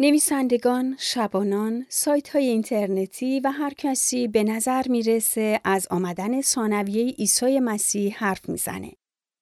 نویسندگان، شبانان، سایت های اینترنتی و هر کسی به نظر می‌رسه از آمدن ثانویه عیسی مسیح حرف می‌زنه.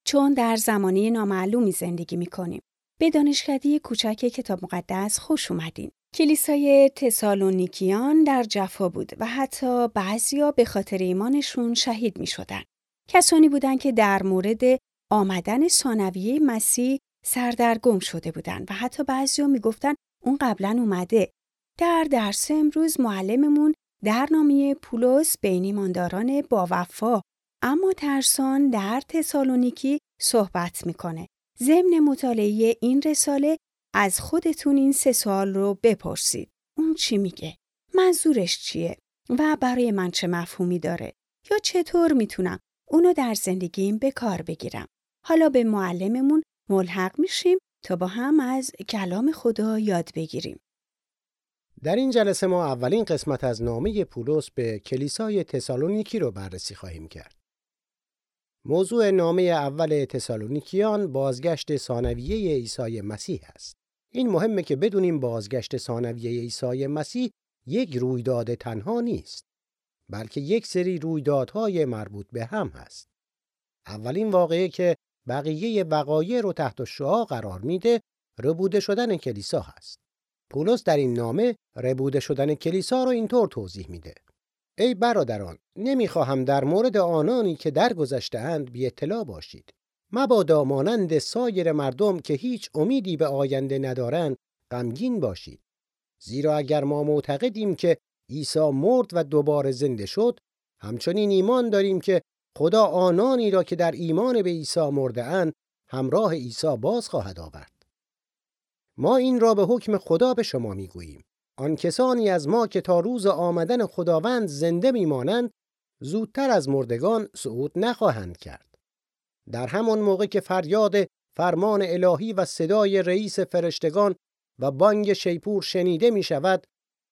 چون در زمانی نامعلومی زندگی می‌کنیم. به دانشکده کوچک کتاب مقدس خوش اومدین. کلیسای تسالونیکیان در جفا بود و حتی بعضیا به خاطر ایمانشون شهید می شدن. کسانی بودند که در مورد آمدن ثانویه مسیح سردرگم شده بودند و حتی بعضیا می‌گفتن اون قبلا اومده. در درس امروز معلممون در نامی پولس بین ایمانداران با وفا اما ترسان در تسالونیکی صحبت می‌کنه. ضمن مطالعه این رساله از خودتون این سه سوال رو بپرسید. اون چی میگه؟ منظورش چیه؟ و برای من چه مفهومی داره؟ یا چطور می‌تونم اونو در زندگیم به کار بگیرم؟ حالا به معلممون ملحق میشیم تا با هم از کلام خدا یاد بگیریم. در این جلسه ما اولین قسمت از نامه پولس به کلیسای تسالونیکی رو بررسی خواهیم کرد. موضوع نامه اول تسالونیکیان بازگشت ثانویه عیسی مسیح است. این مهمه که بدونیم بازگشت ثانویه عیسی مسیح یک رویداد تنها نیست، بلکه یک سری رویدادهای مربوط به هم هست. اولین واقعه که بقیه وقایع رو تحت شعا قرار میده ربوده شدن کلیسا هست. پولس در این نامه ربوده شدن کلیسا رو اینطور توضیح میده. ای برادران نمی‌خواهم در مورد آنانی که اند بی اطلاع باشید مبادا مانند سایر مردم که هیچ امیدی به آینده ندارند غمگین باشید زیرا اگر ما معتقدیم که عیسی مرد و دوباره زنده شد همچنین ایمان داریم که خدا آنانی را که در ایمان به عیسی مرده اند همراه عیسی باز خواهد آورد. ما این را به حکم خدا به شما می‌گوییم. آن کسانی از ما که تا روز آمدن خداوند زنده میمانند زودتر از مردگان صعود نخواهند کرد. در همان موقع که فریاد فرمان الهی و صدای رئیس فرشتگان و بانگ شیپور شنیده می شود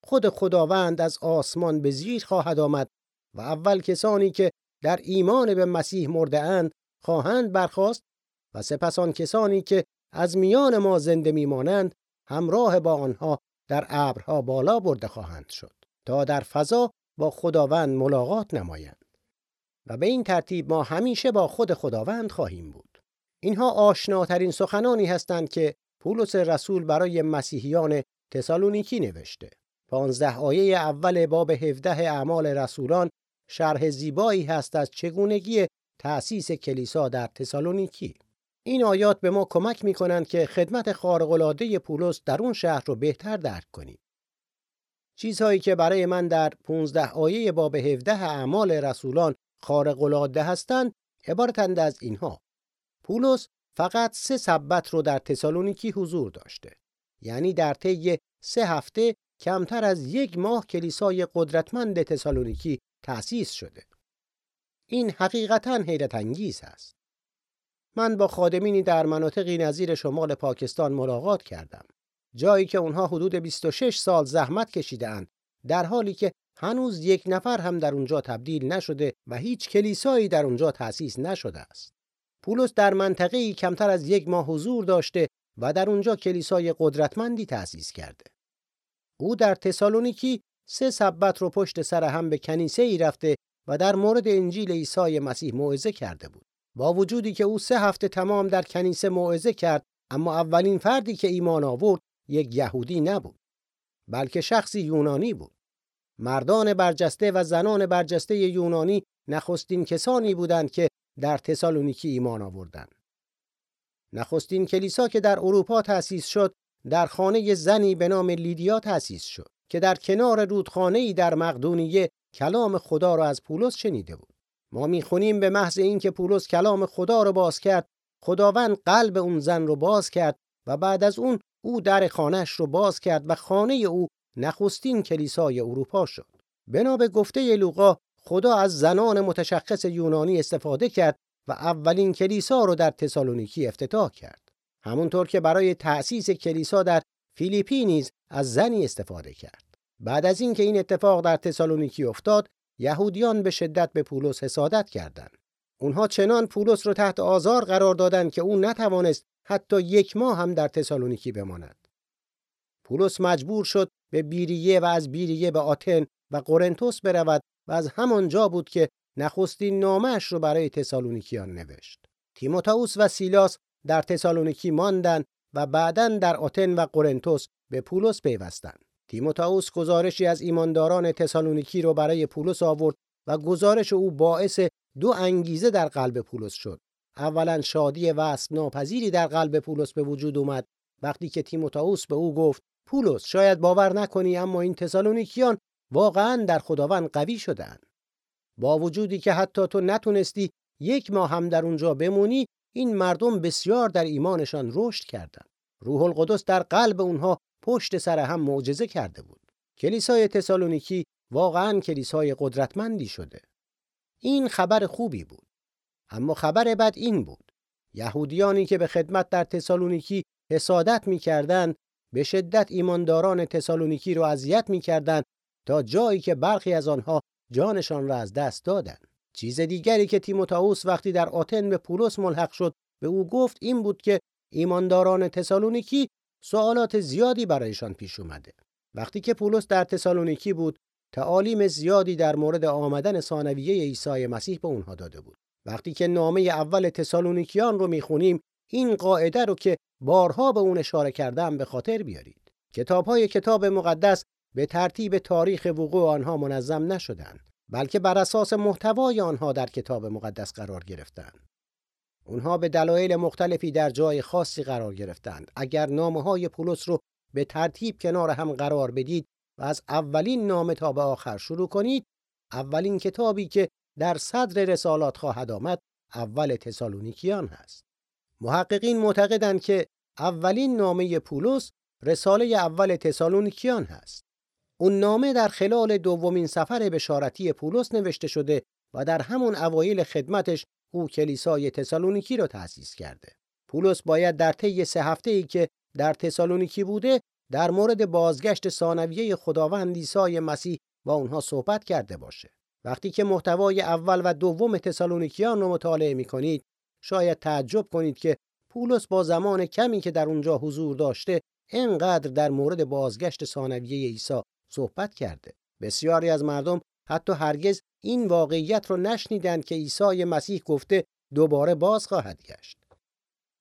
خود خداوند از آسمان به زیر خواهد آمد و اول کسانی که در ایمان به مسیح مرده اند خواهند برخاست و سپس آن کسانی که از میان ما زنده میمانند همراه با آنها در ابرها بالا برده خواهند شد تا در فضا با خداوند ملاقات نمایند. و به این ترتیب ما همیشه با خود خداوند خواهیم بود. اینها آشناترین سخنانی هستند که پولس رسول برای مسیحیان تسالونیکی نوشته. پانزده آیه اول باب 17 اعمال رسولان شرح زیبایی هست از چگونگی تأسیس کلیسا در تسالونیکی این آیات به ما کمک می کنند که خدمت خارق‌العاده پولس در اون شهر رو بهتر درک کنیم. چیزهایی که برای من در 15 آیه باب 17 اعمال رسولان خارق‌العاده هستند عبارتند از اینها. پولس فقط سه سبت رو در تسالونیکی حضور داشته. یعنی در طی سه هفته کمتر از یک ماه کلیسای قدرتمند تسالونیکی تأسیس شده. این حقیقتا حیرت انگیز است. من با خادمینی در مناطقی نظیر شمال پاکستان ملاقات کردم. جایی که اونها حدود 26 سال زحمت کشیدهاند در حالی که هنوز یک نفر هم در اونجا تبدیل نشده و هیچ کلیسایی در اونجا تأسیس نشده است. پولس در منطقه‌ای کمتر از یک ماه حضور داشته و در اونجا کلیسای قدرتمندی تأسیس کرده. او در تسالونیکی سه سبت رو پشت سر هم به کنیسه ای رفته و در مورد انجیل عیسی مسیح موعظه کرده بود. با وجودی که او سه هفته تمام در کنیسه موعظه کرد اما اولین فردی که ایمان آورد یک یهودی نبود بلکه شخصی یونانی بود. مردان برجسته و زنان برجسته یونانی نخستین کسانی بودند که در تسالونیکی ایمان آوردند. نخستین کلیسا که در اروپا تأسیس شد در خانه زنی به نام لیدیا تأسیس شد. که در کنار رودخانه‌ای در مقدونیه کلام خدا را از پولس شنیده بود. ما می‌خونیم به محض اینکه پولس کلام خدا رو باز کرد خداوند قلب اون زن رو باز کرد و بعد از اون او در خانهش رو باز کرد و خانه او نخستین کلیسای اروپا شد. بنا به گفته لوقا خدا از زنان متشخص یونانی استفاده کرد و اولین کلیسا رو در تسالونیکی افتتاح کرد. همونطور که برای تأسیس کلیسا در فیلیپی نیز از زنی استفاده کرد بعد از اینکه این اتفاق در تسالونیکی افتاد یهودیان به شدت به پولس حسادت کردند. اونها چنان پولس رو تحت آزار قرار دادند که او نتوانست حتی یک ماه هم در تسالونیکی بماند. پولس مجبور شد به بیریه و از بیریه به آتن و قرنتوس برود و از همانجا بود که نخستین نامش رو برای تسالونیکیان نوشت. تیموتائوس و سیلاس در تسالونیکی ماندند و بعدا در آتن و قرنتوس به پولس پیوستند. تیموتائوس گزارشی از ایمانداران تسالونیکی رو برای پولس آورد و گزارش او باعث دو انگیزه در قلب پولس شد. اولا شادی وصف ناپذیری در قلب پولس به وجود اومد وقتی که تیموتائوس به او گفت پولس شاید باور نکنی اما این تسالونیکیان واقعا در خداوند قوی شدند. با وجودی که حتی تو نتونستی یک ماه هم در اونجا بمونی این مردم بسیار در ایمانشان رشد کردند. روح القدس در قلب اونها پشت سر هم معجزه کرده بود. کلیسای تسالونیکی واقعا کلیسای قدرتمندی شده. این خبر خوبی بود. اما خبر بد این بود. یهودیانی که به خدمت در تسالونیکی حسادت می‌کردند به شدت ایمانداران تسالونیکی رو اذیت می‌کردند تا جایی که برخی از آنها جانشان را از دست دادند. چیز دیگری که تیموتائوس وقتی در آتن به پولس ملحق شد به او گفت این بود که ایمانداران تسالونیکی سوالات زیادی برایشان پیش اومده. وقتی که پولس در تسالونیکی بود تعالیم زیادی در مورد آمدن ثانویه عیسی مسیح به اونها داده بود. وقتی که نامه اول تسالونیکیان رو می‌خونیم این قاعده رو که بارها به اون اشاره کردم به خاطر بیارید. کتابهای کتاب مقدس به ترتیب تاریخ وقوع آنها منظم نشدند بلکه بر اساس محتوای آنها در کتاب مقدس قرار گرفتند. اونها به دلایل مختلفی در جای خاصی قرار گرفتند. اگر نامه های پولس رو به ترتیب کنار هم قرار بدید و از اولین نامه تا به آخر شروع کنید، اولین کتابی که در صدر رسالات خواهد آمد اول تسالونیکیان هست. محققین معتقدند که اولین نامه پولس رساله اول تسالونیکیان هست. اون نامه در خلال دومین سفر بشارتی پولس نوشته شده و در همون اوایل خدمتش او کلیسای تسالونیکی را تأسیس کرده. پولس باید در طی سه هفته ای که در تسالونیکی بوده در مورد بازگشت ثانویه خداوند عیسی مسیح با اونها صحبت کرده باشه. وقتی که محتوای اول و دوم تسالونیکیان رو مطالعه می کنید شاید تعجب کنید که پولس با زمان کمی که در اونجا حضور داشته انقدر در مورد بازگشت ثانویه عیسی صحبت کرده. بسیاری از مردم حتی هرگز این واقعیت رو نشنیدند که عیسی مسیح گفته دوباره باز خواهد گشت.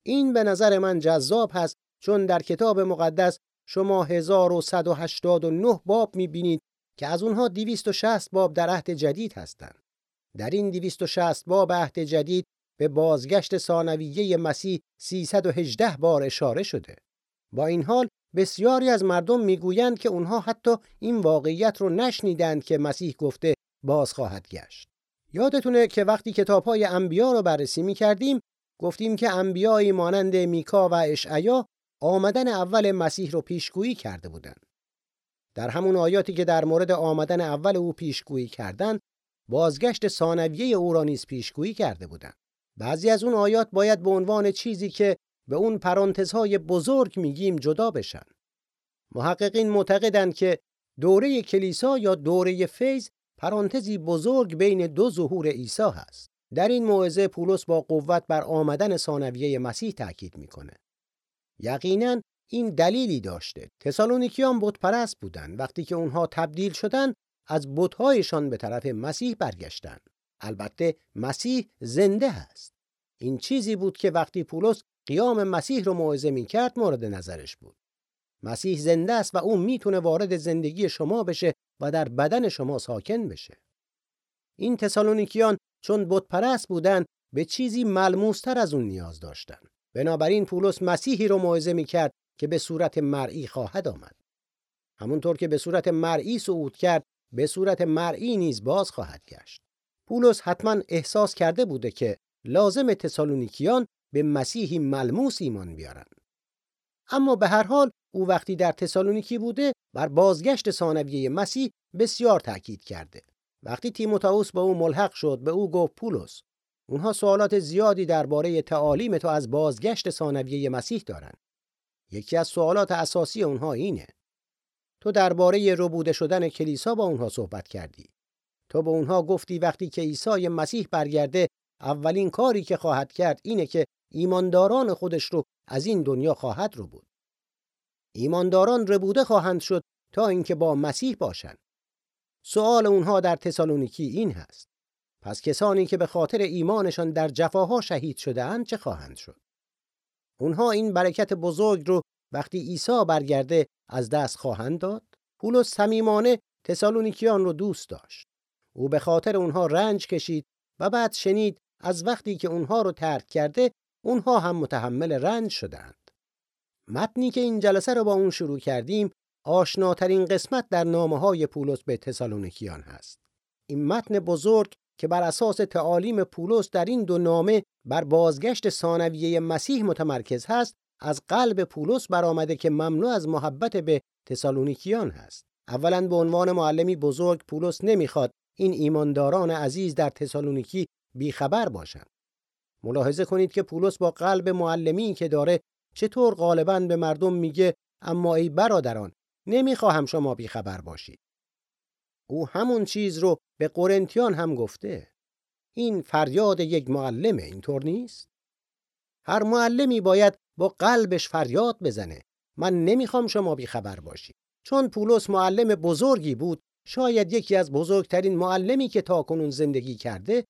این به نظر من جذاب هست چون در کتاب مقدس شما 1189 باب می‌بینید که از اونها 260 باب در عهد جدید هستند. در این 260 باب عهد جدید به بازگشت ثانویه مسیح 318 بار اشاره شده. با این حال بسیاری از مردم می‌گویند که اونها حتی این واقعیت رو نشنیدند که مسیح گفته باز خواهد گشت. یادتونه که وقتی کتابهای انبیا رو بررسی می کردیم گفتیم که انبیایی مانند میکا و اشعیا آمدن اول مسیح رو پیشگویی کرده بودند. در همون آیاتی که در مورد آمدن اول او پیشگویی کردند، بازگشت ثانویه او را نیز پیشگویی کرده بودند. بعضی از اون آیات باید به عنوان چیزی که به اون پرانتزهای بزرگ میگیم جدا بشن. محققین معتقدند که دوره کلیسا یا دوره فیض پرانتزی بزرگ بین دو ظهور عیسی هست. در این موعظه پولس با قوت بر آمدن ثانویه مسیح تاکید می‌کنه. یقینا این دلیلی داشته. تسالونیکیان بت پرست بودند. وقتی که اونها تبدیل شدند از بتهایشان به طرف مسیح برگشتند. البته مسیح زنده هست. این چیزی بود که وقتی پولس قیام مسیح رو موعظه می‌کرد مورد نظرش بود. مسیح زنده است و او می‌تونه وارد زندگی شما بشه و در بدن شما ساکن بشه. این تسالونیکیان چون بت پرست بودن به چیزی ملموستر از اون نیاز داشتن. بنابراین پولس مسیحی رو موعظه می‌کرد که به صورت مرئی خواهد آمد. همونطور که به صورت مرئی صعود کرد به صورت مرئی نیز باز خواهد گشت. پولس حتما احساس کرده بوده که لازم تسالونیکیان به مسیحی ملموس ایمان بیارن. اما به هر حال او وقتی در تسالونیکی بوده بر بازگشت ثانویه مسیح بسیار تاکید کرده. وقتی تیموتائوس به او ملحق شد به او گفت پولس اونها سوالات زیادی درباره تعالیم تو از بازگشت ثانویه مسیح دارن. یکی از سوالات اساسی اونها اینه. تو درباره ربوده شدن کلیسا با اونها صحبت کردی. تو به اونها گفتی وقتی که عیسی مسیح برگرده اولین کاری که خواهد کرد اینه که ایمانداران خودش رو از این دنیا خواهد رو بود. ایمانداران ربوده خواهند شد تا اینکه با مسیح باشند. سوال اونها در تسالونیکی این هست. پس کسانی که به خاطر ایمانشان در جفاها شهید شده اند چه خواهند شد؟ اونها این برکت بزرگ رو وقتی عیسی برگرده از دست خواهند داد؟ پولس صمیمانه تسالونیکیان رو دوست داشت. او به خاطر اونها رنج کشید و بعد شنید از وقتی که اونها رو ترک کرده اونها هم متحمل رنج شدند. متنی که این جلسه رو با اون شروع کردیم آشناترین قسمت در نامه های پولس به تسالونیکیان هست. این متن بزرگ که بر اساس تعالیم پولس در این دو نامه بر بازگشت ثانویه مسیح متمرکز هست از قلب پولس برآمده که ممنوع از محبت به تسالونیکیان هست. اولا به عنوان معلمی بزرگ پولس نمی‌خواد این ایمانداران عزیز در تسالونیکی بیخبر باشند. ملاحظه کنید که پولس با قلب معلمی که داره چطور غالبا به مردم میگه اما ای برادران نمی‌خواهم شما بیخبر باشید. او همون چیز رو به قرنتیان هم گفته. این فریاد یک معلمه اینطور نیست؟ هر معلمی باید با قلبش فریاد بزنه. من نمی‌خوام شما بیخبر باشید. چون پولس معلم بزرگی بود شاید یکی از بزرگترین معلمی که تاکنون زندگی کرده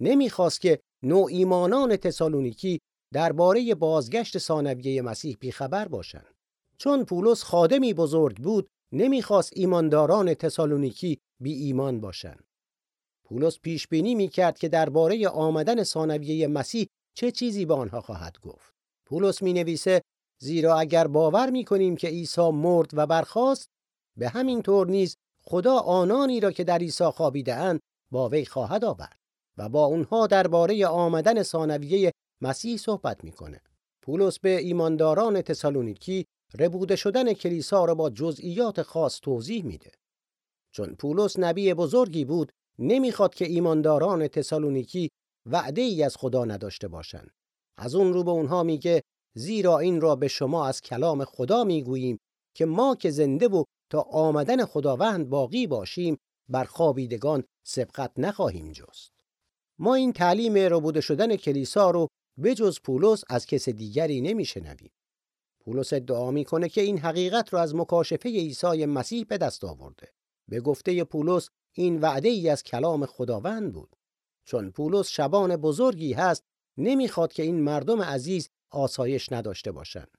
نمی‌خواست که نوع ایمانان تسالونیکی درباره بازگشت ثانویه مسیح بیخبر باشند. چون پولس خادمی بزرگ بود نمی‌خواست ایمانداران تسالونیکی بی ایمان باشند. پولس پیش بینی می‌کرد که درباره آمدن ثانویه مسیح چه چیزی به آنها خواهد گفت. پولس می نویسه زیرا اگر باور می کنیم که عیسی مرد و برخاست به همین طور نیز خدا آنانی را که در عیسی خوابیده اند با وی خواهد آورد. و با اونها درباره آمدن ثانویه مسیح صحبت می‌کنه. پولس به ایمانداران تسالونیکی ربوده شدن کلیسا را با جزئیات خاص توضیح میده. چون پولس نبی بزرگی بود نمی‌خواد که ایمانداران تسالونیکی وعده ای از خدا نداشته باشند. از اون رو به اونها میگه زیرا این را به شما از کلام خدا می‌گوییم که ما که زنده و تا آمدن خداوند باقی باشیم بر خوابیدگان سبقت نخواهیم جست. ما این تعلیم ربوده شدن کلیسا رو بجز پولس از کس دیگری نمیشنویم. پولس ادعا می‌کنه که این حقیقت رو از مکاشفه عیسی مسیح به دست آورده. به گفته پولس این وعده ای از کلام خداوند بود. چون پولس شبان بزرگی هست نمی‌خواد که این مردم عزیز آسایش نداشته باشند.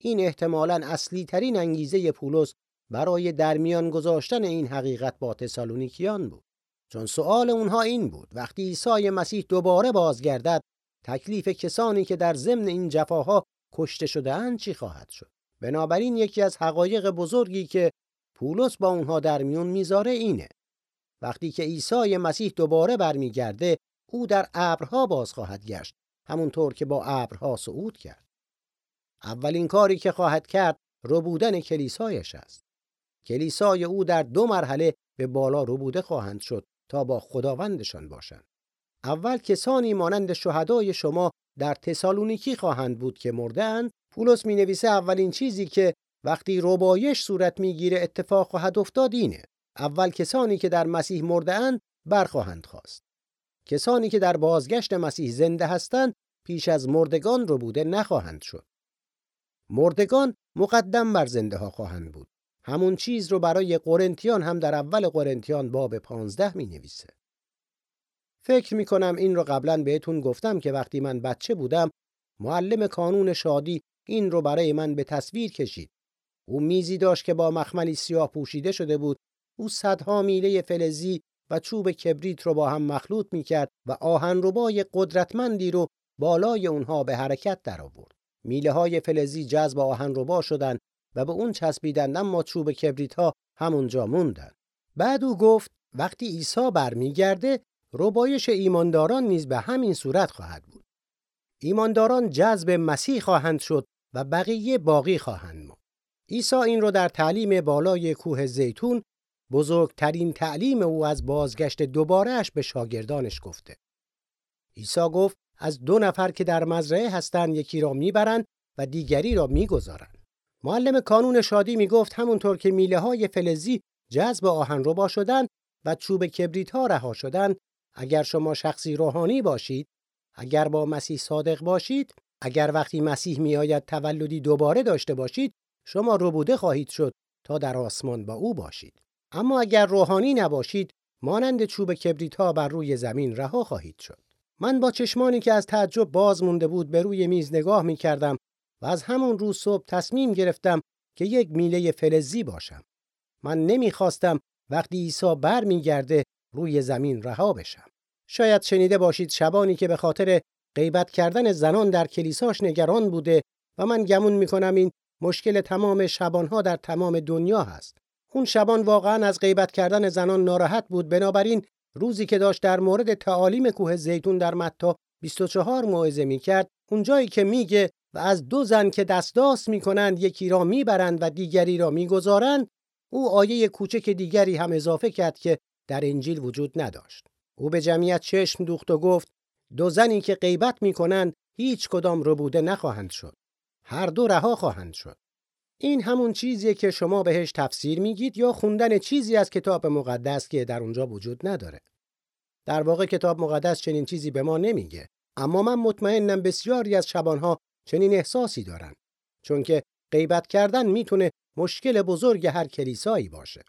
این احتمالاً اصلی ترین انگیزه پولس برای درمیان گذاشتن این حقیقت با تسالونیکیان بود. چون سؤال اونها این بود وقتی عیسی مسیح دوباره بازگردد تکلیف کسانی که در ضمن این جفاها کشته شدهاند چی خواهد شد؟ بنابراین یکی از حقایق بزرگی که پولس با اونها در میون می‌ذاره اینه. وقتی که عیسی مسیح دوباره برمیگرده او در ابرها باز خواهد گشت همونطور که با ابرها صعود کرد. اولین کاری که خواهد کرد ربودن کلیسایش است. کلیسای او در دو مرحله به بالا ربوده خواهند شد. تا با خداوندشان باشند اول کسانی مانند شهدای شما در تسالونیکی خواهند بود که مردند پولس می نویسه اولین چیزی که وقتی ربایش صورت می‌گیره اتفاق خواهد افتاد اینه. اول کسانی که در مسیح مرده اند برخواهند خواست. کسانی که در بازگشت مسیح زنده هستند پیش از مردگان رو بوده نخواهند شد. مردگان مقدم بر زنده ها خواهند بود. همون چیز رو برای قرنتیان هم در اول قرنتیان باب 15 می نویسه فکر می کنم این رو قبلا بهتون گفتم که وقتی من بچه بودم معلم کانون شادی این رو برای من به تصویر کشید. او میزی داشت که با مخملی سیاه پوشیده شده بود. او صدها میله فلزی و چوب کبریت رو با هم مخلوط می‌کرد و آهنربای قدرتمندی رو بالای اونها به حرکت در آورد. میله های فلزی جذب آهنربا شدند و به اون چسبیدند اما چوب کبریت ها همونجا موندن. بعد او گفت وقتی عیسی برمیگرده ربایش ایمانداران نیز به همین صورت خواهد بود. ایمانداران جذب مسیح خواهند شد و بقیه باقی خواهند ماند. عیسی این رو در تعلیم بالای کوه زیتون بزرگترین تعلیم او از بازگشت دوبارهش به شاگردانش گفته. عیسی گفت از دو نفر که در مزرعه هستند یکی را می‌برند و دیگری را می‌گذارند. معلم کانون شادی می‌گفت همونطور که میله های فلزی جذب آهن رو شدن و چوب کبریت ها رها شدن اگر شما شخصی روحانی باشید اگر با مسیح صادق باشید اگر وقتی مسیح میآید تولدی دوباره داشته باشید شما ربوده خواهید شد تا در آسمان با او باشید. اما اگر روحانی نباشید مانند چوب کبریت ها بر روی زمین رها خواهید شد. من با چشمانی که از تعجب باز مونده بود به روی میز نگاه می کردم و از همون روز صبح تصمیم گرفتم که یک میله فلزی باشم. من نمی‌خواستم وقتی عیسی بر میگرده روی زمین رها بشم. شاید شنیده باشید شبانی که به خاطر غیبت کردن زنان در کلیساش نگران بوده و من گمون می‌کنم این مشکل تمام شبانها در تمام دنیا هست. اون شبان واقعا از غیبت کردن زنان ناراحت بود. بنابراین روزی که داشت در مورد تعالیم کوه زیتون در متا 24 موعظه می‌کرد اونجایی که میگه و از دو زن که دستاس می‌کنند یکی را می‌برند و دیگری را می‌گذارند او آیه کوچک دیگری هم اضافه کرد که در انجیل وجود نداشت. او به جمعیت چشم دوخت و گفت دو زنی که غیبت می‌کنند هیچ کدام ربوده نخواهند شد. هر دو رها خواهند شد. این همون چیزیه که شما بهش تفسیر میگید یا خوندن چیزی از کتاب مقدس که در اونجا وجود نداره؟ در واقع کتاب مقدس چنین چیزی به ما نمیگه اما من مطمئنم بسیاری از شبانها چنین احساسی دارن چون که غیبت کردن می‌تونه مشکل بزرگ هر کلیسایی باشه.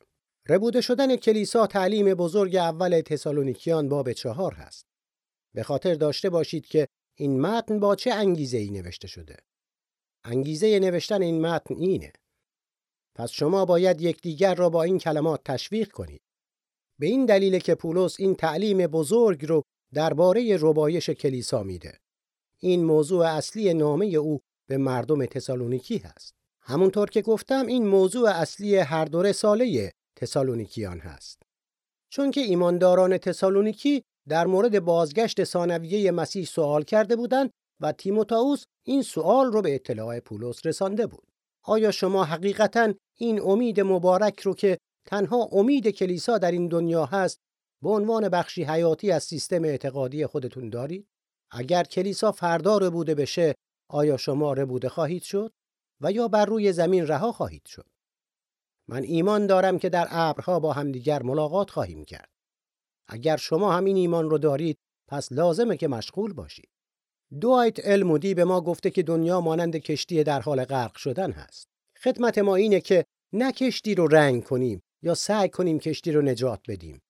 ربوده شدن کلیسا تعلیم بزرگ اول تسالونیکیان باب چهار هست. به خاطر داشته باشید که این متن با چه انگیزه ای نوشته شده؟ انگیزه نوشتن این متن اینه. پس شما باید یکدیگر را با این کلمات تشویق کنید. به این دلیل که پولس این تعلیم بزرگ رو درباره ربایش کلیسا میده. این موضوع اصلی نامه او به مردم تسالونیکی هست. همونطور که گفتم این موضوع اصلی هر دو رساله تسالونیکیان هست. چون که ایمانداران تسالونیکی در مورد بازگشت ثانویه مسیح سوال کرده بودند و تیموتائوس این سوال رو به اطلاع پولس رسانده بود. آیا شما حقیقتا این امید مبارک رو که تنها امید کلیسا در این دنیا هست به عنوان بخشی حیاتی از سیستم اعتقادی خودتون دارید؟ اگر کلیسا فردا ربوده بشه آیا شما ربوده خواهید شد؟ و یا بر روی زمین رها خواهید شد؟ من ایمان دارم که در ابرها با همدیگر ملاقات خواهیم کرد. اگر شما همین ایمان رو دارید پس لازمه که مشغول باشید. دوایت المودی به ما گفته که دنیا مانند کشتی در حال غرق شدن هست. خدمت ما اینه که نه کشتی رو رنگ کنیم یا سعی کنیم کشتی رو نجات بدیم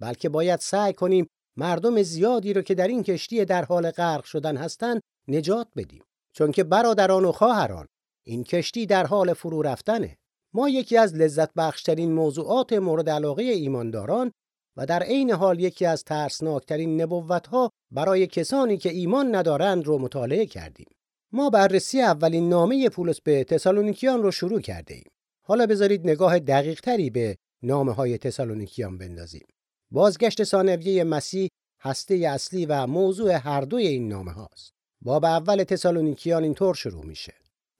بلکه باید سعی کنیم مردم زیادی رو که در این کشتی در حال غرق شدن هستند نجات بدیم چون که برادران و خواهران این کشتی در حال فرو رفتنه ما یکی از لذت بخشترین موضوعات مورد علاقه ایمانداران و در عین حال یکی از ترسناکترین نبوتها برای کسانی که ایمان ندارند رو مطالعه کردیم. ما بررسی اولین نامه پولس به تسالونیکیان رو شروع کرده ایم. حالا بذارید نگاه دقیق تری به نامه های تسالونیکیان بندازیم. بازگشت ثانویه مسیح هسته اصلی و موضوع هر دوی این نامه هاست. باب اول تسالونیکیان اینطور شروع میشه.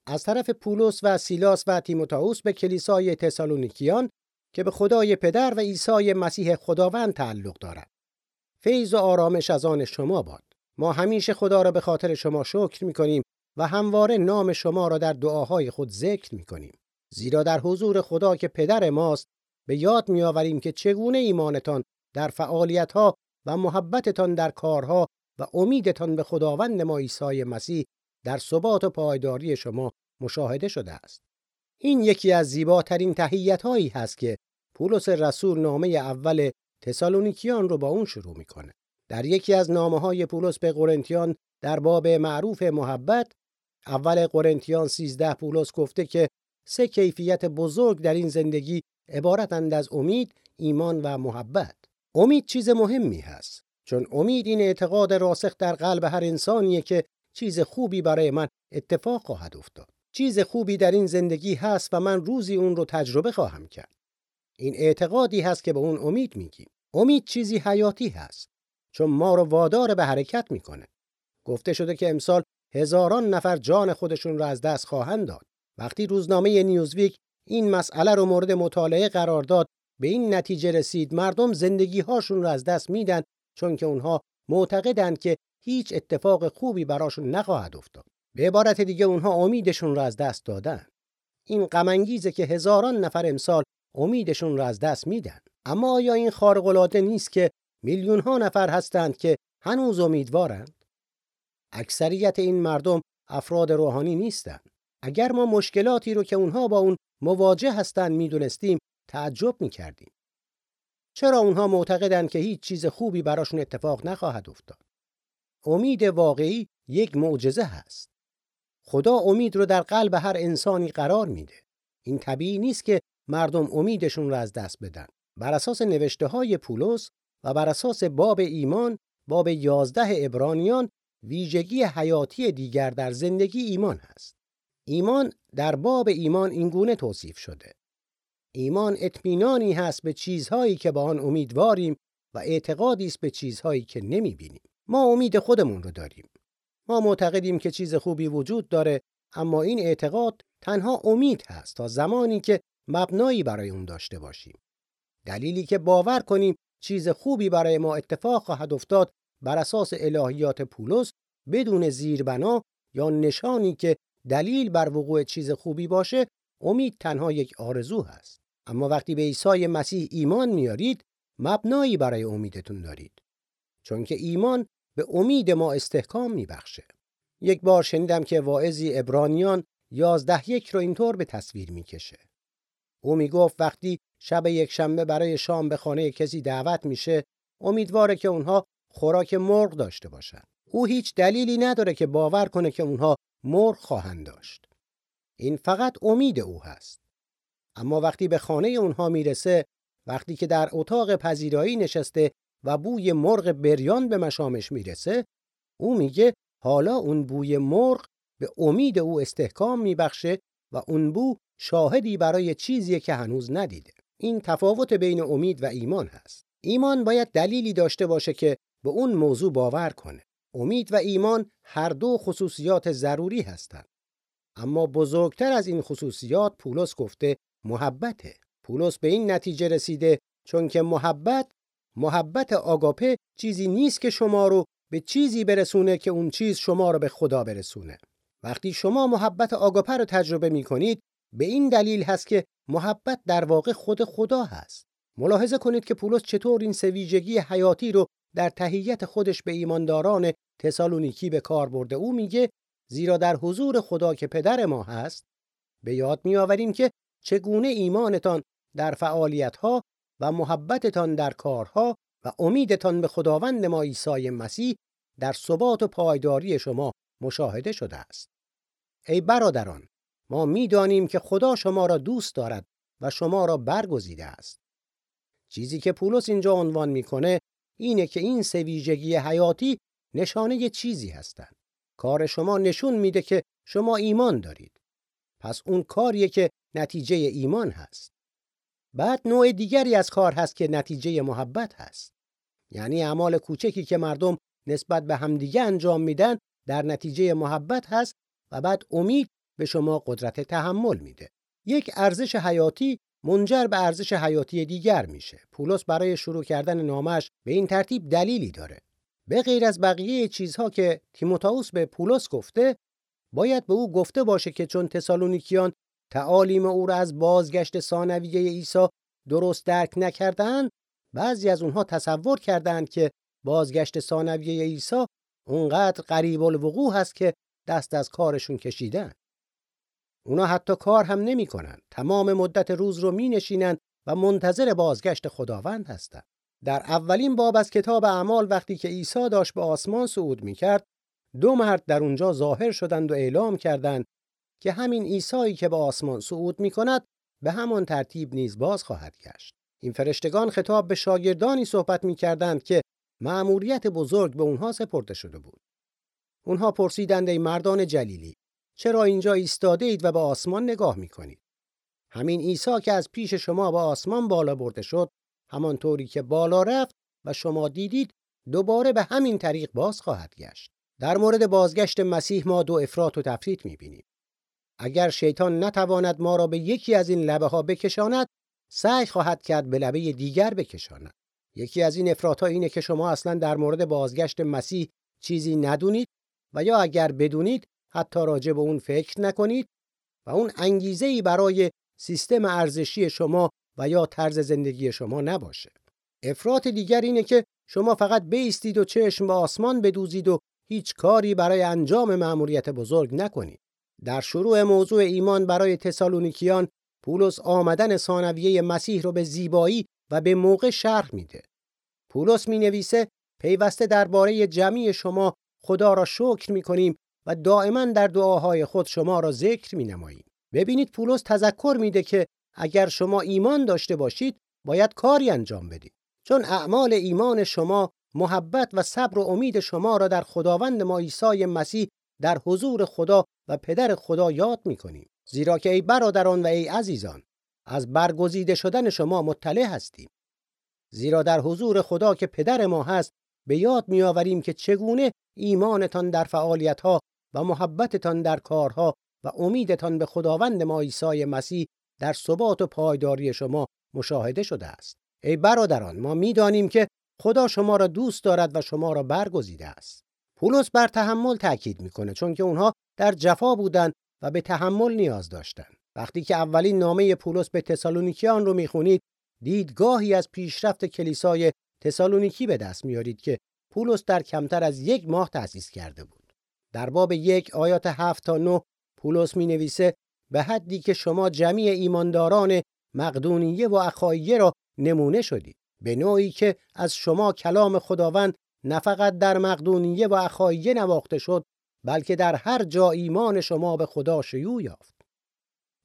از طرف پولس و سیلاس و تیموتائوس به کلیسای تسالونیکیان که به خدای پدر و عیسی مسیح خداوند تعلق دارد. فیض و آرامش از آن شما باد. ما همیشه خدا را به خاطر شما شکر می کنیم و همواره نام شما را در دعاهای خود ذکر می کنیم. زیرا در حضور خدا که پدر ماست به یاد می آوریم که چگونه ایمانتان در فعالیتها و محبتتان در کارها و امیدتان به خداوند ما عیسی مسیح در ثبات و پایداری شما مشاهده شده است. این یکی از زیباترین تهیت هایی هست که پولس رسول نامه اول تسالونیکیان رو با اون شروع می‌کنه. در یکی از نامه های پولس به قرنتیان در باب معروف محبت اول قرنتیان 13 پولس گفته که سه کیفیت بزرگ در این زندگی عبارتند از امید، ایمان و محبت. امید چیز مهمی هست چون امید این اعتقاد راسخ در قلب هر انسانیه که چیز خوبی برای من اتفاق خواهد افتاد. چیز خوبی در این زندگی هست و من روزی اون رو تجربه خواهم کرد. این اعتقادی هست که به اون امید میگیم. امید چیزی حیاتی هست چون ما رو وادار به حرکت می‌کنه. گفته شده که امسال هزاران نفر جان خودشون را از دست خواهند داد. وقتی روزنامه نیوزویک این مسئله رو مورد مطالعه قرار داد به این نتیجه رسید مردم زندگی هاشون رو از دست میدن چون که اونها معتقدند که هیچ اتفاق خوبی براشون نخواهد افتاد. به عبارت دیگه اونها امیدشون رو از دست دادن. این غم که هزاران نفر امسال امیدشون رو از دست میدن. اما آیا این خارق العاده نیست که میلیون ها نفر هستند که هنوز امیدوارند؟ اکثریت این مردم افراد روحانی نیستند. اگر ما مشکلاتی رو که اونها با اون مواجه هستن می‌دونستیم تعجب می‌کردیم. چرا اونها معتقدند که هیچ چیز خوبی براشون اتفاق نخواهد افتاد؟ امید واقعی یک معجزه هست. خدا امید رو در قلب هر انسانی قرار میده. این طبیعی نیست که مردم امیدشون رو از دست بدن. بر اساس نوشته های پولس و بر اساس باب ایمان باب یازده ابرانیان ویژگی حیاتی دیگر در زندگی ایمان هست. ایمان در باب ایمان اینگونه توصیف شده. ایمان اطمینانی هست به چیزهایی که با آن امیدواریم و اعتقادی است به چیزهایی که نمی‌بینیم. ما امید خودمون رو داریم. ما معتقدیم که چیز خوبی وجود داره اما این اعتقاد تنها امید هست تا زمانی که مبنایی برای اون داشته باشیم. دلیلی که باور کنیم چیز خوبی برای ما اتفاق خواهد افتاد بر اساس الهیات پولس بدون زیربنا یا نشانی که دلیل بر وقوع چیز خوبی باشه امید تنها یک آرزو هست اما وقتی به عیسی مسیح ایمان میارید مبنایی برای امیدتون دارید. چون که ایمان به امید ما استحکام میبخشه. یک بار شنیدم که واعظی ابرانیان یازده یک رو اینطور به تصویر می‌کشه. او می‌گفت وقتی شب یک شنبه برای شام به خانه کسی دعوت میشه امیدواره که اونها خوراک مرغ داشته باشن. او هیچ دلیلی نداره که باور کنه که اونها مرغ خواهند داشت. این فقط امید او هست. اما وقتی به خانه اونها می‌رسه وقتی که در اتاق پذیرایی نشسته و بوی مرغ بریان به مشامش می‌رسه او میگه حالا اون بوی مرغ به امید او استحکام میبخشه و اون بو شاهدی برای چیزی که هنوز ندیده. این تفاوت بین امید و ایمان هست. ایمان باید دلیلی داشته باشه که به اون موضوع باور کنه. امید و ایمان هر دو خصوصیات ضروری هستند. اما بزرگتر از این خصوصیات پولس گفته محبته. پولس به این نتیجه رسیده چون که محبت محبت آگاپه چیزی نیست که شما رو به چیزی برسونه که اون چیز شما رو به خدا برسونه. وقتی شما محبت آگاپه رو تجربه می کنید به این دلیل هست که محبت در واقع خود خدا هست. ملاحظه کنید که پولس چطور این سه ویژگی حیاتی رو در تهیت خودش به ایمانداران تسالونیکی به کار برده. او میگه زیرا در حضور خدا که پدر ما هست به یاد میآوریم که چگونه ایمانتان در فعالیتها و محبتتان در کارها و امیدتان به خداوند ما عیسی مسیح در ثبات و پایداری شما مشاهده شده است. ای برادران ما می‌دانیم که خدا شما را دوست دارد و شما را برگزیده است. چیزی که پولس اینجا عنوان می‌کنه اینه که این سه ویژگی حیاتی نشانه چیزی هستند. کار شما نشون میده که شما ایمان دارید. پس اون کاریه که نتیجه ایمان هست. بعد نوع دیگری از کار هست که نتیجه محبت هست. یعنی اعمال کوچکی که مردم نسبت به همدیگه انجام میدن در نتیجه محبت هست و بعد امید به شما قدرت تحمل میده. یک ارزش حیاتی منجر به ارزش حیاتی دیگر میشه. پولس برای شروع کردن نامش به این ترتیب دلیلی داره. به غیر از بقیه چیزها که تیموتائوس به پولس گفته باید به او گفته باشه که چون تسالونیکیان تعالیم او را از بازگشت ثانویه عیسی درست درک نکردند بعضی از اونها تصور کردند که بازگشت ثانویه عیسی اونقدر قریب الوقوع هست که دست از کارشون کشیدن. اونا حتی کار هم نمی‌کنن تمام مدت روز رو می نشینن و منتظر بازگشت خداوند هستند. در اولین باب از کتاب اعمال وقتی که عیسی داشت به آسمان صعود می کرد دو مرد در اونجا ظاهر شدند و اعلام کردند که همین عیسی که به آسمان صعود می کند به همان ترتیب نیز باز خواهد گشت. این فرشتگان خطاب به شاگردانی صحبت می کردند که مأموریت بزرگ به اونها سپرده شده بود. اونها پرسیدند ای مردان جلیلی چرا اینجا ایستاده اید و به آسمان نگاه می کنید همین عیسی که از پیش شما به آسمان بالا برده شد همانطوری که بالا رفت و شما دیدید دوباره به همین طریق باز خواهد گشت. در مورد بازگشت مسیح ما دو افراط و تفریط می‌بینیم. اگر شیطان نتواند ما را به یکی از این لبه ها بکشاند سعی خواهد کرد به لبه دیگر بکشاند یکی از این افراط ها اینه که شما اصلا در مورد بازگشت مسیح چیزی ندونید و یا اگر بدونید حتی راجع به اون فکر نکنید و اون انگیزه ای برای سیستم ارزشی شما و یا طرز زندگی شما نباشه. افراط دیگر اینه که شما فقط بیستید و چشم به آسمان بدوزید و هیچ کاری برای انجام مأموریت بزرگ نکنید. در شروع موضوع ایمان برای تسالونیکیان پولس آمدن ثانویه مسیح رو به زیبایی و به موقع شرح میده. پولس می نویسه پیوسته درباره جمعی شما خدا را شکر می کنیم و دائما در دعاهای خود شما را ذکر می نماییم. ببینید پولس تذکر میده که اگر شما ایمان داشته باشید باید کاری انجام بدید. چون اعمال ایمان شما محبت و صبر و امید شما را در خداوند ما عیسی مسیح در حضور خدا و پدر خدا یاد می کنیم. زیرا که ای برادران و ای عزیزان از برگزیده شدن شما مطلع هستیم. زیرا در حضور خدا که پدر ما هست به یاد میآوریم که چگونه ایمانتان در فعالیتها و محبتتان در کارها و امیدتان به خداوند ما عیسی مسیح در ثبات و پایداری شما مشاهده شده است. ای برادران ما می‌دانیم که خدا شما را دوست دارد و شما را برگزیده است. پولس بر تحمل تاکید می‌کنه چون که اونها در جفا بودند و به تحمل نیاز داشتند. وقتی که اولین نامه پولس به تسالونیکیان رو می‌خونید دیدگاهی از پیشرفت کلیسای تسالونیکی به دست میارید که پولس در کمتر از یک ماه تأسیس کرده بود. در باب یک آیات هفت تا نه پولس می نویسه به حدی که شما جمعی ایمانداران مقدونیه و اخاییه را نمونه شدید. به نوعی که از شما کلام خداوند نه فقط در مقدونیه و اخاییه نواخته شد بلکه در هر جا ایمان شما به خدا شیوع یافت.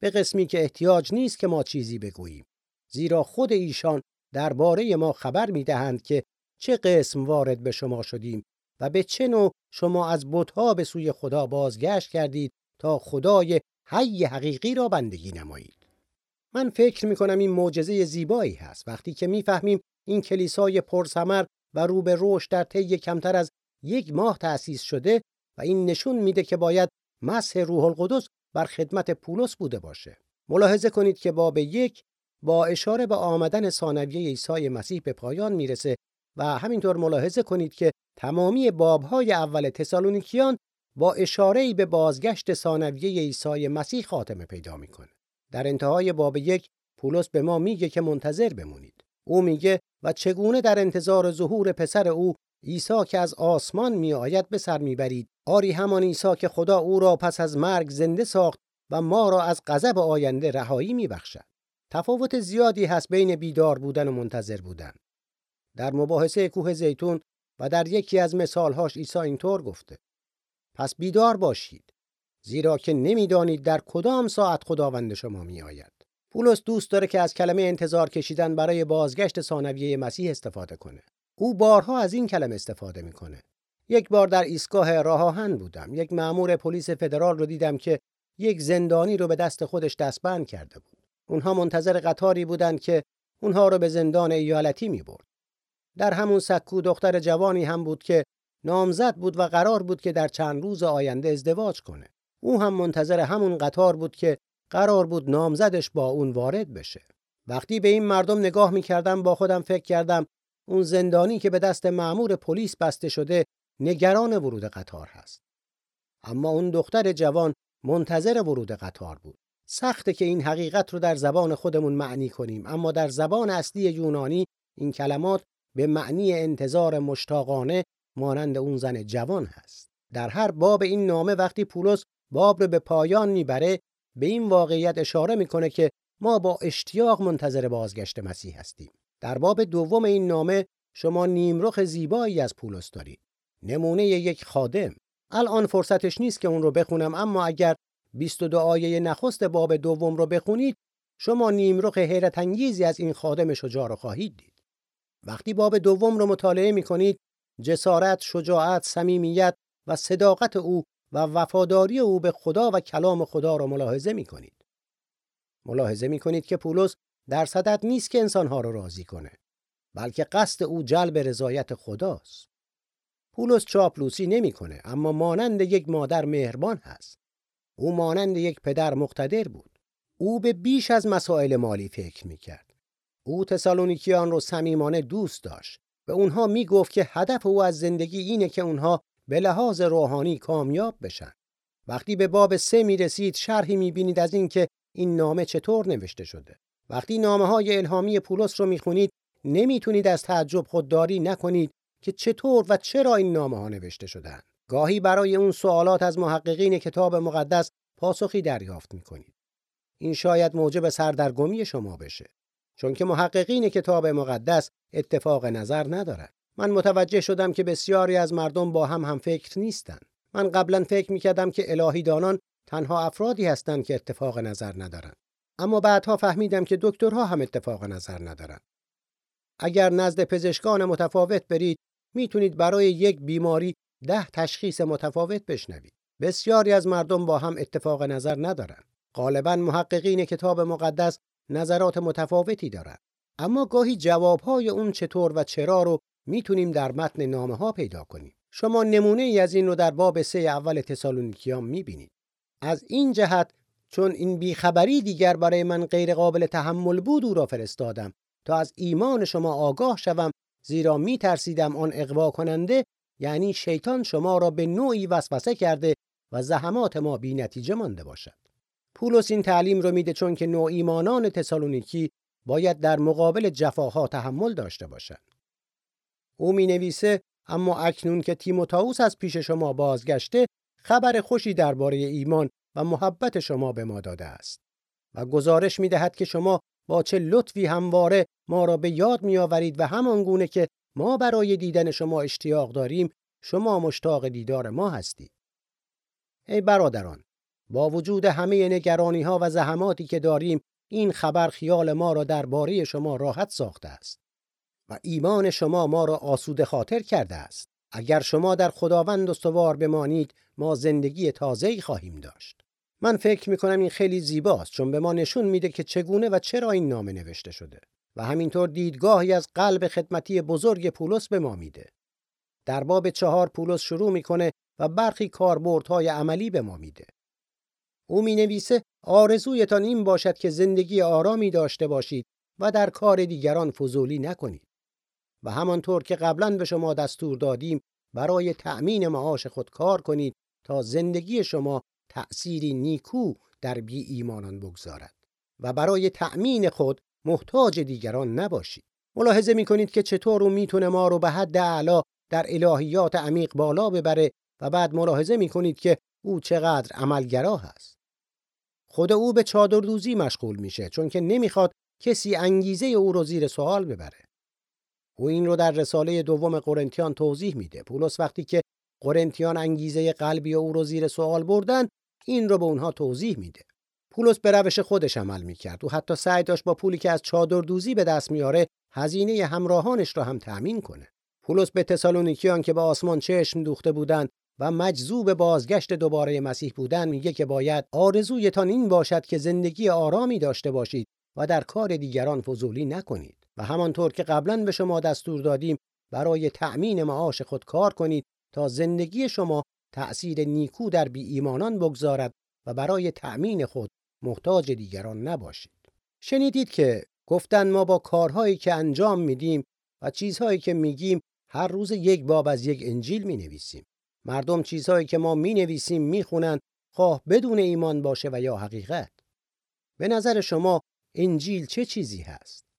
به قسمی که احتیاج نیست که ما چیزی بگوییم زیرا خود ایشان درباره ما خبر می‌دهند که چه قسم وارد به شما شدیم و به چه نوع شما از بتها به سوی خدا بازگشت کردید تا خدای حی حقیقی را بندگی نمایید. من فکر می کنم این معجزه زیبایی هست وقتی که می‌فهمیم این کلیسای پرثمر و رو به رشد در طی کمتر از یک ماه تأسیس شده و این نشون میده که باید مسح روح القدس بر خدمت پولس بوده باشه. ملاحظه کنید که باب یک با اشاره به آمدن ثانویه عیسی مسیح به پایان می‌رسه و همینطور ملاحظه کنید که تمامی بابهای اول تسالونیکیان با اشاره به بازگشت ثانویه عیسی مسیح خاتمه پیدا می‌کنه. در انتهای باب یک پولس به ما میگه که منتظر بمونید. او میگه و چگونه در انتظار ظهور پسر او عیسی که از آسمان می آید به سر می‌برید؟ آری همان عیسی که خدا او را پس از مرگ زنده ساخت و ما را از غضب آینده رهایی میبخشد. تفاوت زیادی هست بین بیدار بودن و منتظر بودن. در مباحثه کوه زیتون و در یکی از مثالهاش عیسی اینطور گفته پس بیدار باشید زیرا که نمی‌دانید در کدام ساعت خداوند شما می آید. پولس دوست داره که از کلمه انتظار کشیدن برای بازگشت ثانویه مسیح استفاده کنه. او بارها از این کلمه استفاده می‌کنه. یک بار در ایستگاه راه آهن بودم. یک مأمور پلیس فدرال رو دیدم که یک زندانی رو به دست خودش دستبند کرده بود. اونها منتظر قطاری بودند که اونها رو به زندان ایالتی می برد. در همون سکو دختر جوانی هم بود که نامزد بود و قرار بود که در چند روز آینده ازدواج کنه. او هم منتظر همون قطار بود که قرار بود نامزدش با اون وارد بشه. وقتی به این مردم نگاه می کردم با خودم فکر کردم اون زندانی که به دست مأمور پلیس بسته شده نگران ورود قطار هست. اما اون دختر جوان منتظر ورود قطار بود. سخته که این حقیقت رو در زبان خودمون معنی کنیم اما در زبان اصلی یونانی این کلمات به معنی انتظار مشتاقانه مانند اون زن جوان هست. در هر باب این نامه وقتی پولس باب رو به پایان می‌بره به این واقعیت اشاره می‌کنه که ما با اشتیاق منتظر بازگشت مسیح هستیم. در باب دوم این نامه شما نیمرخ زیبایی از پولس دارید. نمونه یک خادم. الان فرصتش نیست که اون رو بخونم اما اگر 22 آیه نخست باب دوم رو بخونید شما نیمرخ حیرت انگیزی از این خادم شجاع رو خواهید دید. وقتی باب دوم رو مطالعه می کنید جسارت، شجاعت، صمیمیت و صداقت او و وفاداری او به خدا و کلام خدا را ملاحظه می کنید. ملاحظه می کنید که پولس در صدد نیست که انسانها را راضی کنه بلکه قصد او جلب رضایت خداست. پولس چاپلوسی نمی‌کنه اما مانند یک مادر مهربان هست. او مانند یک پدر مقتدر بود. او به بیش از مسائل مالی فکر می‌کرد. او تسالونیکیان رو صمیمانه دوست داشت. به اونها می‌گفت که هدف او از زندگی اینه که اونها به لحاظ روحانی کامیاب بشن. وقتی به باب سه می رسید شرحی می بینید از اینکه این نامه چطور نوشته شده. وقتی نامه های الهامی پولس رو می‌خونید نمی‌تونید از تعجب خودداری نکنید که چطور و چرا این نامه ها نوشته شدن. گاهی برای اون سوالات از محققین کتاب مقدس پاسخی دریافت می‌کنید. این شاید موجب سردرگمی شما بشه. چون که محققین کتاب مقدس اتفاق نظر ندارند. من متوجه شدم که بسیاری از مردم با هم هم فکر نیستند. من قبلا فکر می‌کردم که الهی دانان تنها افرادی هستند که اتفاق نظر ندارند. اما بعدها فهمیدم که دکترها هم اتفاق نظر ندارند. اگر نزد پزشکان متفاوت برید می‌تونید برای یک بیماری ده تشخیص متفاوت بشنوید. بسیاری از مردم با هم اتفاق نظر ندارند. غالبا محققین کتاب مقدس نظرات متفاوتی دارند. اما گاهی جوابهای اون چطور و چرا رو می‌تونیم در متن نامه ها پیدا کنیم. شما نمونه ای از این رو در باب سه اول تسالونیکیان می‌بینید. از این جهت چون این بیخبری دیگر برای من غیر قابل تحمل بود او را فرستادم تا از ایمان شما آگاه شوم زیرا می ترسیدم آن اقوا کننده یعنی شیطان شما را به نوعی وسوسه کرده و زحمات ما بی نتیجه مانده باشد. پولس این تعلیم رو میده چون که نوع ایمانان تسالونیکی باید در مقابل جفاها تحمل داشته باشند. او می نویسه اما اکنون که تیموتائوس از پیش شما بازگشته خبر خوشی درباره ایمان و محبت شما به ما داده است و گزارش می دهد که شما با چه لطفی همواره ما را به یاد می آورید و همان گونه که ما برای دیدن شما اشتیاق داریم شما مشتاق دیدار ما هستید. ای برادران با وجود همه نگرانی ها و زحماتی که داریم این خبر خیال ما را درباره شما راحت ساخته است و ایمان شما ما را آسوده خاطر کرده است. اگر شما در خداوند استوار بمانید ما زندگی تازه‌ای خواهیم داشت. من فکر می کنم این خیلی زیباست چون به ما نشون میده که چگونه و چرا این نامه نوشته شده. و همینطور دیدگاهی از قلب خدمتی بزرگ پولس به ما میده. در باب چهار پولس شروع می‌کنه و برخی کاربردهای عملی به ما میده. او می نویسه آرزویتان این باشد که زندگی آرامی داشته باشید و در کار دیگران فضولی نکنید. و همانطور که قبلا به شما دستور دادیم برای تأمین معاش خود کار کنید تا زندگی شما تأثیری نیکو در بی ایمانان بگذارد و برای تأمین خود محتاج دیگران نباشید. ملاحظه می کنید که چطور او می‌تونه ما رو به حد اعلا در الهیات عمیق بالا ببره و بعد ملاحظه می کنید که او چقدر عملگرا هست. خود او به چادردوزی مشغول میشه چون که نمی‌خواد کسی انگیزه او رو زیر سوال ببره. او این رو در رساله دوم قرنتیان توضیح میده. پولس وقتی که قرنتیان انگیزه قلبی او رو زیر سوال بردن این رو به اونها توضیح میده. پولس به روش خودش عمل می‌کرد. و حتی سعی داشت با پولی که از چادردوزی به دست میاره هزینه همراهانش را هم تأمین کنه. پولس به تسالونیکیان که به آسمان چشم دوخته بودند و مجذوب بازگشت دوباره مسیح بودن میگه که باید آرزویتان این باشد که زندگی آرامی داشته باشید و در کار دیگران فضولی نکنید. و همانطور که قبلا به شما دستور دادیم برای تأمین معاش خود کار کنید تا زندگی شما تأثیر نیکو در بی ایمانان بگذارد و برای تأمین خود محتاج دیگران نباشید. شنیدید که گفتن ما با کارهایی که انجام میدیم و چیزهایی که میگیم هر روز یک باب از یک انجیل می نویسیم. مردم چیزهایی که ما می نویسیم می خونن خواه بدون ایمان باشه و یا حقیقت. به نظر شما انجیل چه چیزی هست؟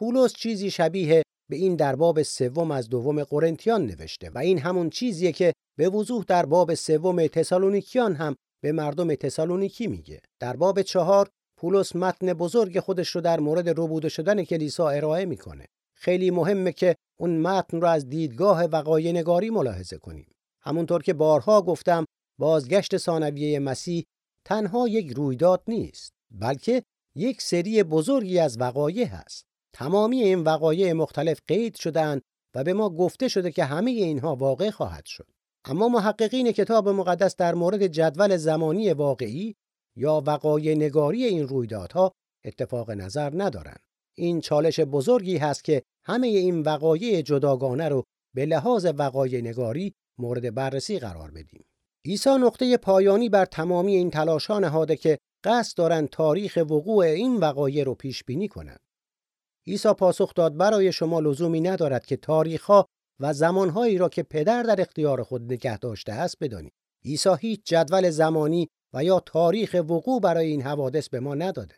پولس چیزی شبیه به این در باب سوم از دوم قرنتیان نوشته و این همون چیزیه که به وضوح در باب سوم تسالونیکیان هم به مردم تسالونیکی میگه. در باب چهار پولس متن بزرگ خودش رو در مورد ربوده شدن کلیسا ارائه می‌کنه. خیلی مهمه که اون متن رو از دیدگاه وقایع نگاری ملاحظه کنیم. همونطور که بارها گفتم بازگشت ثانویه مسیح تنها یک رویداد نیست بلکه یک سری بزرگی از وقایع هست تمامی این وقایع مختلف قید شدن و به ما گفته شده که همه اینها واقع خواهد شد اما محققین کتاب مقدس در مورد جدول زمانی واقعی یا وقایع نگاری این رویدادها اتفاق نظر ندارند این چالش بزرگی هست که همه این وقایع جداگانه رو به لحاظ وقایع نگاری مورد بررسی قرار بدیم. عیسی نقطه پایانی بر تمامی این تلاش ها نهاده که قصد دارند تاریخ وقوع این وقایع رو پیش بینی کنند. عیسی پاسخ داد برای شما لزومی ندارد که تاریخ ها و زمانهایی را که پدر در اختیار خود نگه داشته است بدانید. عیسی هیچ جدول زمانی و یا تاریخ وقوع برای این حوادث به ما نداده.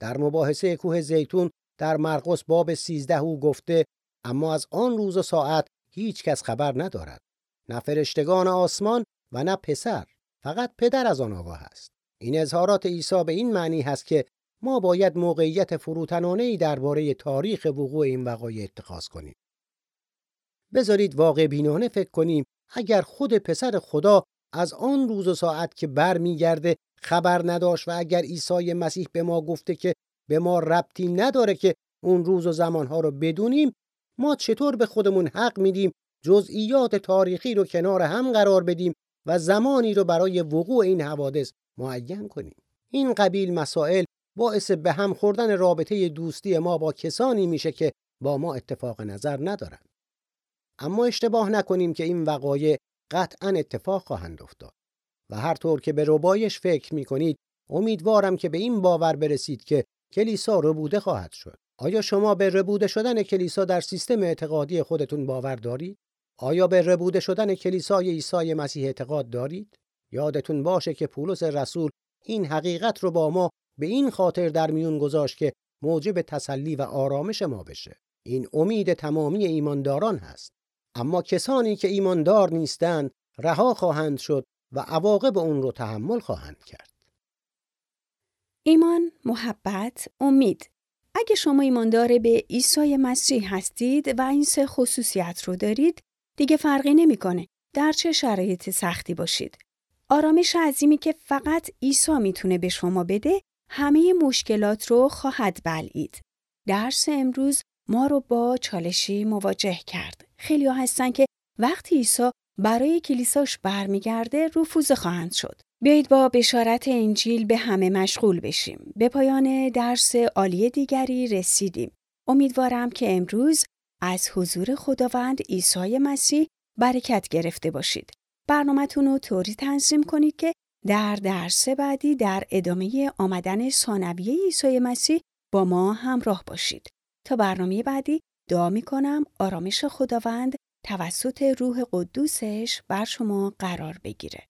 در مباحثه کوه زیتون در مرقس باب 13 او گفته اما از آن روز و ساعت هیچ کس خبر ندارد نه فرشتگان آسمان و نه پسر فقط پدر از آن آگاه است. این اظهارات عیسی به این معنی هست که ما باید موقعیت فروتنانه ای درباره تاریخ وقوع این وقایع اتخاذ کنیم. بذارید واقع بینانه فکر کنیم اگر خود پسر خدا از آن روز و ساعت که برمیگرده خبر نداشت و اگر عیسی مسیح به ما گفته که به ما ربطی نداره که اون روز و زمانها رو بدونیم ما چطور به خودمون حق میدیم جزئیات تاریخی رو کنار هم قرار بدیم و زمانی رو برای وقوع این حوادث معین کنیم این قبیل مسائل باعث به هم خوردن رابطه دوستی ما با کسانی میشه که با ما اتفاق نظر ندارن اما اشتباه نکنیم که این وقایع قطعا اتفاق خواهند افتاد. و هر طور که به ربایش فکر می کنید امیدوارم که به این باور برسید که کلیسا ربوده خواهد شد. آیا شما به ربوده شدن کلیسا در سیستم اعتقادی خودتون باور دارید؟ آیا به ربوده شدن کلیسای عیسی مسیح اعتقاد دارید؟ یادتون باشه که پولس رسول این حقیقت رو با ما به این خاطر در میون گذاشت که موجب تسلی و آرامش ما بشه این امید تمامی ایمانداران هست اما کسانی که ایماندار نیستند رها خواهند شد و عواقب اون رو تحمل خواهند کرد. ایمان، محبت، امید. اگه شما ایماندار به عیسی مسیح هستید و این سه خصوصیت رو دارید، دیگه فرقی نمی‌کنه در چه شرایط سختی باشید. آرامش عظیمی که فقط عیسی می‌تونه به شما بده، همه مشکلات رو خواهد بلعید. درس امروز ما رو با چالشی مواجه کرد. خیلی ها هستن که وقتی عیسی برای کلیساش برمیگرده رفوزه خواهند شد. بیایید با بشارت انجیل به همه مشغول بشیم. به پایان درس عالی دیگری رسیدیم. امیدوارم که امروز از حضور خداوند عیسی مسیح برکت گرفته باشید. برنامهتون رو طوری تنظیم کنید که در درس بعدی در ادامه آمدن ثانویه عیسی مسیح با ما همراه باشید. تا برنامه بعدی دعا می کنم آرامش خداوند توسط روح قدوسش بر شما قرار بگیره.